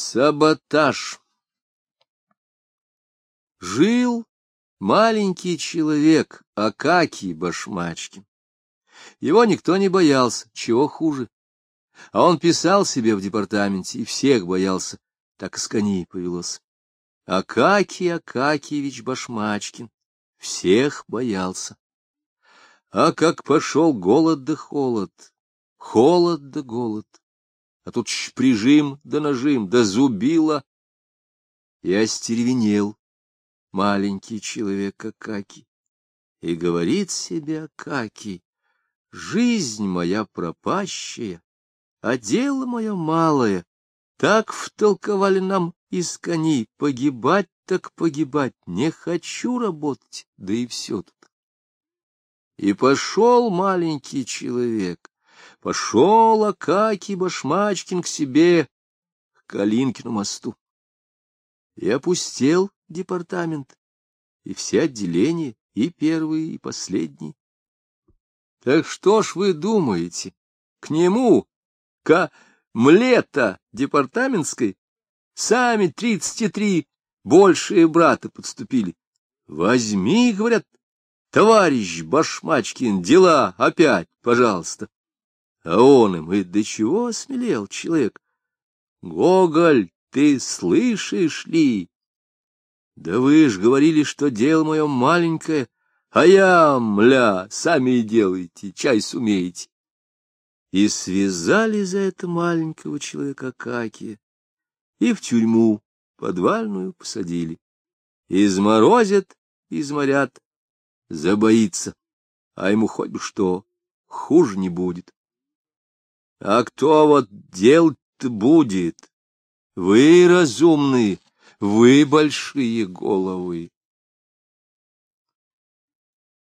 Саботаж. Жил маленький человек, Акакий Башмачкин. Его никто не боялся, чего хуже. А он писал себе в департаменте и всех боялся, так с коней повелось. Акакий Акакиевич Башмачкин всех боялся. А как пошел голод да холод, холод да голод а тут прижим да нажим, да зубило. И остервенел маленький человек Акаки, и говорит себе Акаки, жизнь моя пропащая, а дело мое малое, так втолковали нам из коней, погибать так погибать, не хочу работать, да и все тут. И пошел маленький человек, Пошел Акакий Башмачкин к себе, к Калинкину мосту. И опустел департамент, и все отделения, и первые, и последние. Так что ж вы думаете, к нему, к млета департаментской, сами тридцать три большие брата подступили. Возьми, говорят, товарищ Башмачкин, дела опять, пожалуйста. А он им, и до чего осмелел человек? Гоголь, ты слышишь ли? Да вы ж говорили, что дело мое маленькое, а я, мля, сами и делайте, чай сумеете. И связали за это маленького человека Какия, и в тюрьму подвальную посадили. Изморозят, изморят, забоится, а ему хоть бы что, хуже не будет. А кто вот делать-то будет? Вы разумные, вы большие головы.